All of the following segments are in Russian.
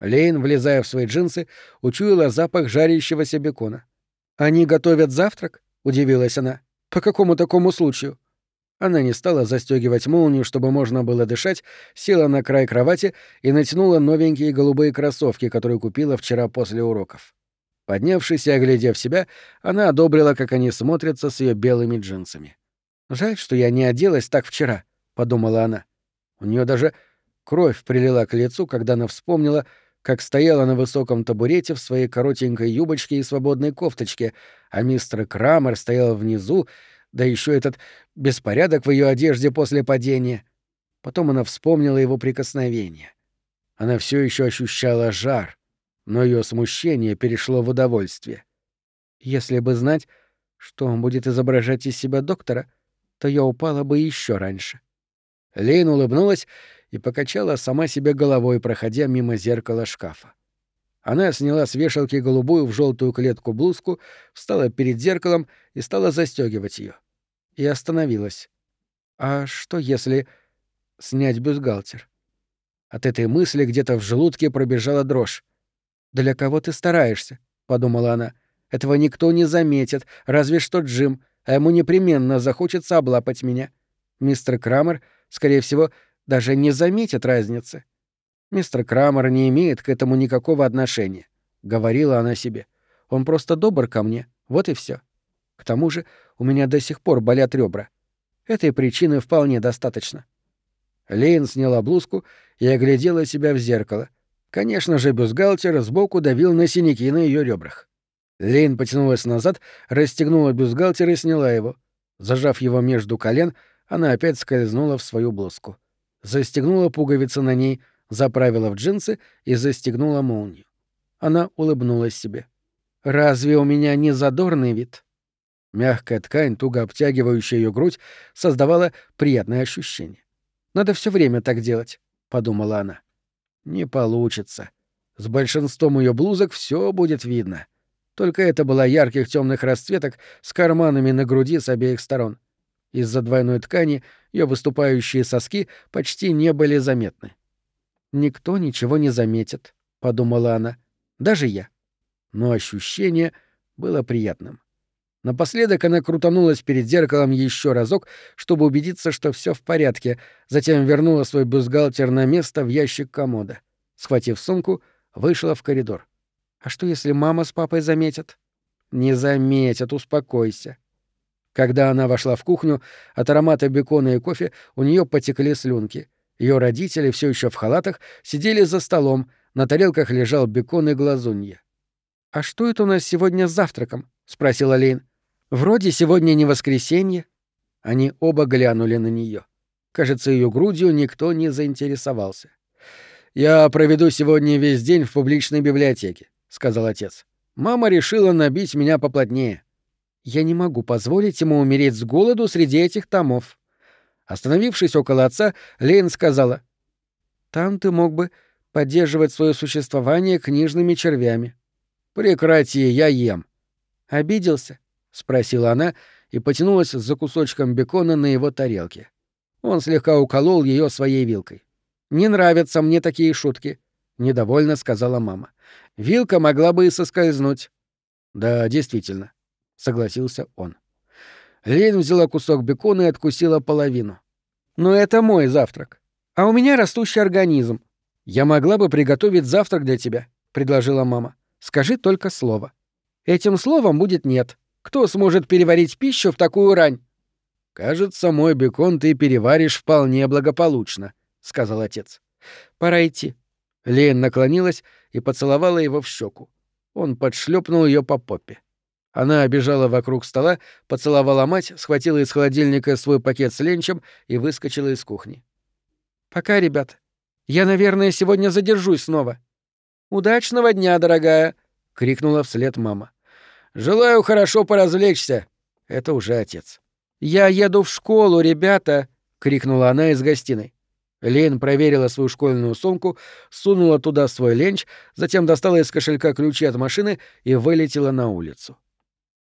Лейн, влезая в свои джинсы, учуяла запах жарящегося бекона. «Они готовят завтрак?» — удивилась она. «По какому такому случаю?» Она не стала застегивать молнию, чтобы можно было дышать, села на край кровати и натянула новенькие голубые кроссовки, которые купила вчера после уроков. Поднявшись и оглядев себя, она одобрила, как они смотрятся с ее белыми джинсами. «Жаль, что я не оделась так вчера», — подумала она. У нее даже кровь прилила к лицу, когда она вспомнила, как стояла на высоком табурете в своей коротенькой юбочке и свободной кофточке, а мистер Крамер стоял внизу, да еще этот беспорядок в ее одежде после падения. Потом она вспомнила его прикосновение. Она все еще ощущала жар, но ее смущение перешло в удовольствие. Если бы знать, что он будет изображать из себя доктора, то я упала бы еще раньше. Лейн улыбнулась и покачала сама себе головой, проходя мимо зеркала шкафа. Она сняла с вешалки голубую в желтую клетку блузку, встала перед зеркалом и стала застегивать ее. И остановилась. А что если снять бюстгальтер? От этой мысли где-то в желудке пробежала дрожь. «Для кого ты стараешься?» — подумала она. «Этого никто не заметит, разве что Джим, а ему непременно захочется облапать меня. Мистер Крамер, скорее всего, даже не заметит разницы. Мистер Крамер не имеет к этому никакого отношения, говорила она себе. Он просто добр ко мне, вот и все. К тому же у меня до сих пор болят ребра. Этой причины вполне достаточно. Лейн сняла блузку и оглядела себя в зеркало. Конечно же, бюстгальтер сбоку давил на синяки на ее ребрах. Лейн потянулась назад, расстегнула бюстгальтер и сняла его. Зажав его между колен, она опять скользнула в свою блузку застегнула пуговицы на ней, заправила в джинсы и застегнула молнию. Она улыбнулась себе. «Разве у меня не задорный вид?» Мягкая ткань, туго обтягивающая ее грудь, создавала приятное ощущение. «Надо все время так делать», — подумала она. «Не получится. С большинством ее блузок все будет видно. Только это была ярких темных расцветок с карманами на груди с обеих сторон. Из-за двойной ткани ее выступающие соски почти не были заметны. «Никто ничего не заметит», — подумала она, — «даже я». Но ощущение было приятным. Напоследок она крутанулась перед зеркалом еще разок, чтобы убедиться, что все в порядке, затем вернула свой бюстгальтер на место в ящик комода. Схватив сумку, вышла в коридор. «А что, если мама с папой заметят?» «Не заметят, успокойся», когда она вошла в кухню, от аромата бекона и кофе у нее потекли слюнки. Ее родители, все еще в халатах, сидели за столом, на тарелках лежал бекон и глазунья. «А что это у нас сегодня с завтраком?» — спросила Лейн. «Вроде сегодня не воскресенье». Они оба глянули на нее. Кажется, ее грудью никто не заинтересовался. «Я проведу сегодня весь день в публичной библиотеке», — сказал отец. «Мама решила набить меня поплотнее». Я не могу позволить ему умереть с голоду среди этих томов. Остановившись около отца, Лейн сказала. «Там ты мог бы поддерживать свое существование книжными червями». «Прекрати, я ем». «Обиделся?» — спросила она и потянулась за кусочком бекона на его тарелке. Он слегка уколол ее своей вилкой. «Не нравятся мне такие шутки», — недовольно сказала мама. «Вилка могла бы и соскользнуть». «Да, действительно согласился он. Лейн взяла кусок бекона и откусила половину. «Но это мой завтрак. А у меня растущий организм. Я могла бы приготовить завтрак для тебя», — предложила мама. «Скажи только слово». «Этим словом будет нет. Кто сможет переварить пищу в такую рань?» «Кажется, мой бекон ты переваришь вполне благополучно», — сказал отец. «Пора идти». Лейн наклонилась и поцеловала его в щеку. Он подшлепнул ее по попе. Она обежала вокруг стола, поцеловала мать, схватила из холодильника свой пакет с ленчем и выскочила из кухни. «Пока, ребят. Я, наверное, сегодня задержусь снова». «Удачного дня, дорогая!» — крикнула вслед мама. «Желаю хорошо поразвлечься!» — это уже отец. «Я еду в школу, ребята!» — крикнула она из гостиной. Лейн проверила свою школьную сумку, сунула туда свой ленч, затем достала из кошелька ключи от машины и вылетела на улицу.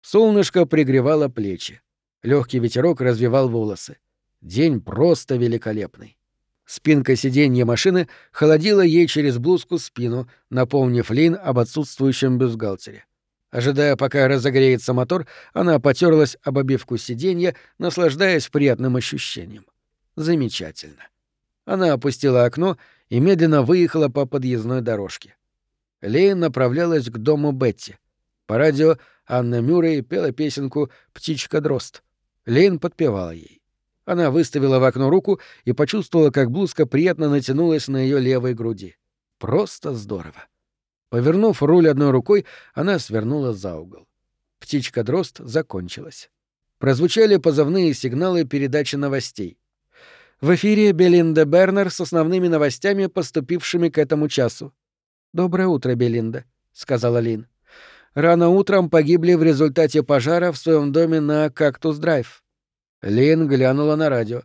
Солнышко пригревало плечи. Легкий ветерок развивал волосы. День просто великолепный. Спинка сиденья машины холодила ей через блузку спину, напомнив Лин об отсутствующем бюстгальтере. Ожидая, пока разогреется мотор, она потерлась об обивку сиденья, наслаждаясь приятным ощущением. Замечательно. Она опустила окно и медленно выехала по подъездной дорожке. Лейн направлялась к дому Бетти. По радио Анна Мюррей пела песенку «Птичка-дрозд». Лейн подпевала ей. Она выставила в окно руку и почувствовала, как блузка приятно натянулась на ее левой груди. Просто здорово. Повернув руль одной рукой, она свернула за угол. Птичка-дрозд закончилась. Прозвучали позывные сигналы передачи новостей. В эфире Белинда Бернер с основными новостями, поступившими к этому часу. «Доброе утро, Белинда», — сказала Лин. «Рано утром погибли в результате пожара в своем доме на Кактус-Драйв. Лин глянула на радио.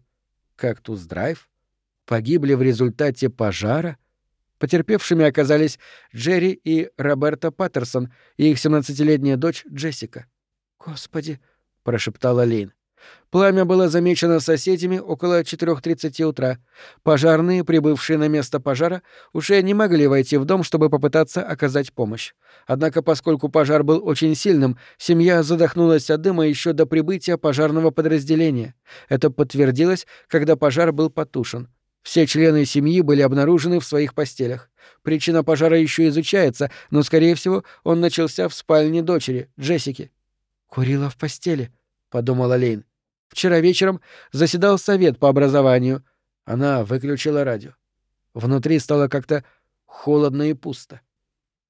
«Кактус-драйв? Погибли в результате пожара?» Потерпевшими оказались Джерри и Роберта Паттерсон и их 17-летняя дочь Джессика. «Господи!» — прошептала Лин. Пламя было замечено соседями около 4.30 утра. Пожарные, прибывшие на место пожара, уже не могли войти в дом, чтобы попытаться оказать помощь. Однако, поскольку пожар был очень сильным, семья задохнулась от дыма еще до прибытия пожарного подразделения. Это подтвердилось, когда пожар был потушен. Все члены семьи были обнаружены в своих постелях. Причина пожара еще изучается, но, скорее всего, он начался в спальне дочери, Джессики. «Курила в постели», — подумала Лейн. Вчера вечером заседал совет по образованию. Она выключила радио. Внутри стало как-то холодно и пусто.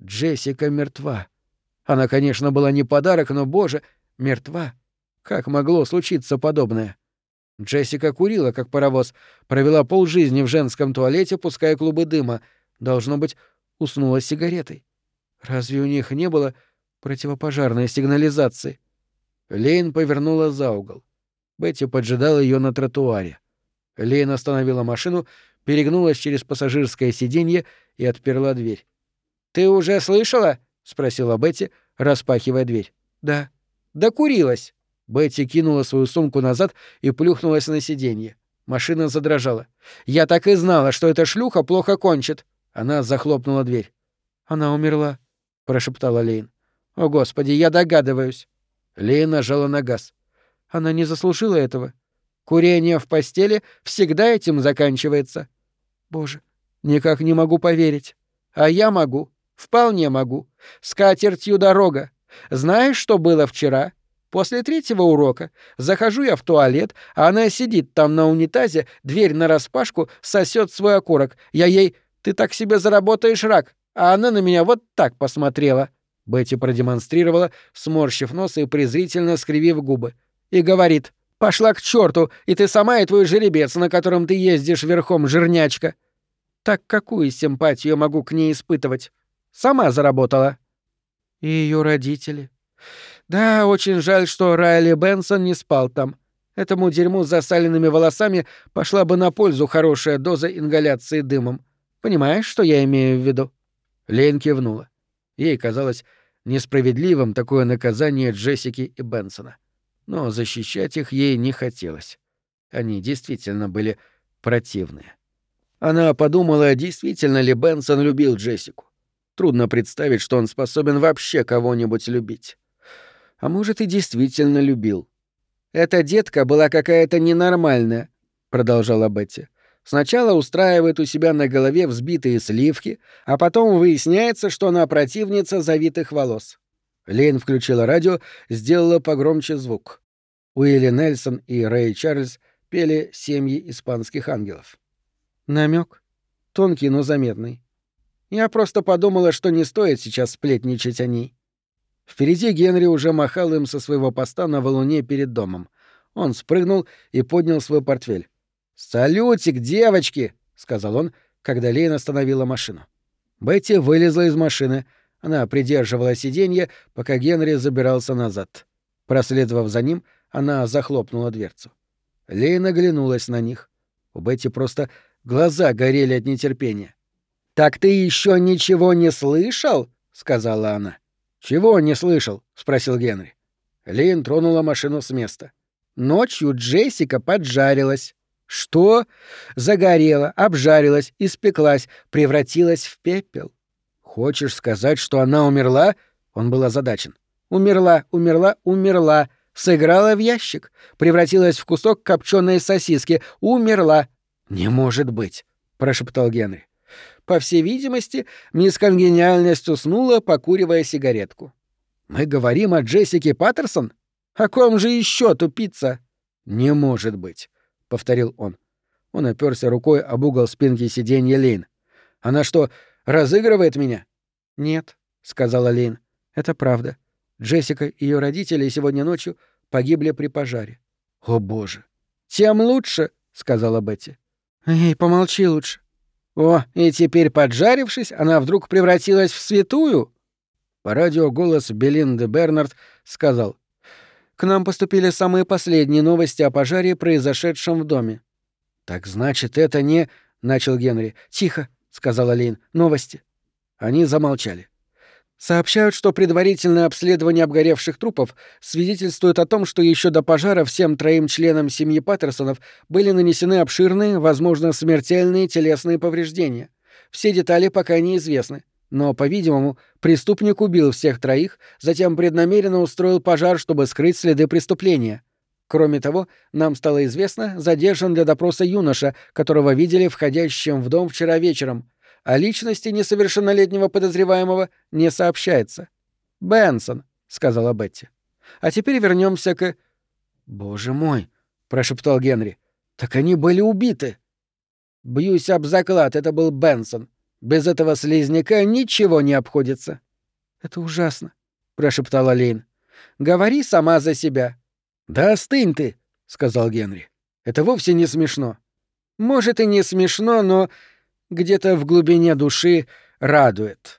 Джессика мертва. Она, конечно, была не подарок, но, боже, мертва. Как могло случиться подобное? Джессика курила, как паровоз, провела полжизни в женском туалете, пуская клубы дыма. Должно быть, уснула сигаретой. Разве у них не было противопожарной сигнализации? Лейн повернула за угол. Бетти поджидала ее на тротуаре. Лейн остановила машину, перегнулась через пассажирское сиденье и отперла дверь. «Ты уже слышала?» — спросила Бетти, распахивая дверь. «Да». «Докурилась». Бетти кинула свою сумку назад и плюхнулась на сиденье. Машина задрожала. «Я так и знала, что эта шлюха плохо кончит». Она захлопнула дверь. «Она умерла», — прошептала Лейн. «О, Господи, я догадываюсь». Лейн нажала на газ. Она не заслужила этого. Курение в постели всегда этим заканчивается. Боже, никак не могу поверить. А я могу. Вполне могу. С катертью дорога. Знаешь, что было вчера? После третьего урока захожу я в туалет, а она сидит там на унитазе, дверь нараспашку, сосет свой окурок. Я ей «Ты так себе заработаешь рак», а она на меня вот так посмотрела. Бетти продемонстрировала, сморщив нос и презрительно скривив губы и говорит «Пошла к черту, и ты сама и твой жеребец, на котором ты ездишь верхом, жирнячка». Так какую симпатию могу к ней испытывать? Сама заработала. И ее родители. Да, очень жаль, что Райли Бенсон не спал там. Этому дерьму с засаленными волосами пошла бы на пользу хорошая доза ингаляции дымом. Понимаешь, что я имею в виду? Лейн кивнула. Ей казалось несправедливым такое наказание Джессики и Бенсона. — но защищать их ей не хотелось. Они действительно были противные. Она подумала, действительно ли Бенсон любил Джессику. Трудно представить, что он способен вообще кого-нибудь любить. А может, и действительно любил. «Эта детка была какая-то ненормальная», — продолжала Бетти. «Сначала устраивает у себя на голове взбитые сливки, а потом выясняется, что она противница завитых волос. Лейн включила радио, сделала погромче звук. Уилли Нельсон и Рэй Чарльз пели «Семьи испанских ангелов». Намек Тонкий, но заметный. Я просто подумала, что не стоит сейчас сплетничать о ней. Впереди Генри уже махал им со своего поста на валуне перед домом. Он спрыгнул и поднял свой портфель. «Салютик, девочки!» — сказал он, когда Лейн остановила машину. Бетти вылезла из машины — она придерживала сиденье, пока Генри забирался назад. Проследовав за ним, она захлопнула дверцу. Лейна оглянулась на них. У Бетти просто глаза горели от нетерпения. «Так ты еще ничего не слышал?» — сказала она. «Чего не слышал?» — спросил Генри. Лейн тронула машину с места. «Ночью Джессика поджарилась». Что? Загорела, обжарилась, испеклась, превратилась в пепел. Хочешь сказать, что она умерла? Он был озадачен. Умерла, умерла, умерла. Сыграла в ящик, превратилась в кусок копченой сосиски, умерла. Не может быть, прошептал Генри. По всей видимости, мисс Конгениальность уснула, покуривая сигаретку. Мы говорим о Джессике Паттерсон? О ком же еще тупица? Не может быть, повторил он. Он оперся рукой об угол спинки сиденья Лейн. Она что, разыгрывает меня? Нет, сказала Лейн. Это правда. Джессика и ее родители сегодня ночью погибли при пожаре. О боже. Тем лучше, сказала Бетти. Эй, помолчи лучше. О, и теперь, поджарившись, она вдруг превратилась в святую? По радио голос Белинды Бернард сказал. «К нам поступили самые последние новости о пожаре, произошедшем в доме». «Так значит, это не...» — начал Генри. «Тихо», — сказала Лейн. «Новости». Они замолчали. Сообщают, что предварительное обследование обгоревших трупов свидетельствует о том, что еще до пожара всем троим членам семьи Паттерсонов были нанесены обширные, возможно, смертельные телесные повреждения. Все детали пока неизвестны, но, по-видимому, преступник убил всех троих, затем преднамеренно устроил пожар, чтобы скрыть следы преступления. Кроме того, нам стало известно, задержан для допроса юноша, которого видели входящим в дом вчера вечером — о личности несовершеннолетнего подозреваемого не сообщается. «Бенсон», — сказала Бетти. «А теперь вернемся к...» «Боже мой», — прошептал Генри. «Так они были убиты». «Бьюсь об заклад, это был Бенсон. Без этого слизняка ничего не обходится». «Это ужасно», — прошептала Лейн. «Говори сама за себя». «Да остынь ты», — сказал Генри. «Это вовсе не смешно». «Может, и не смешно, но где-то в глубине души радует.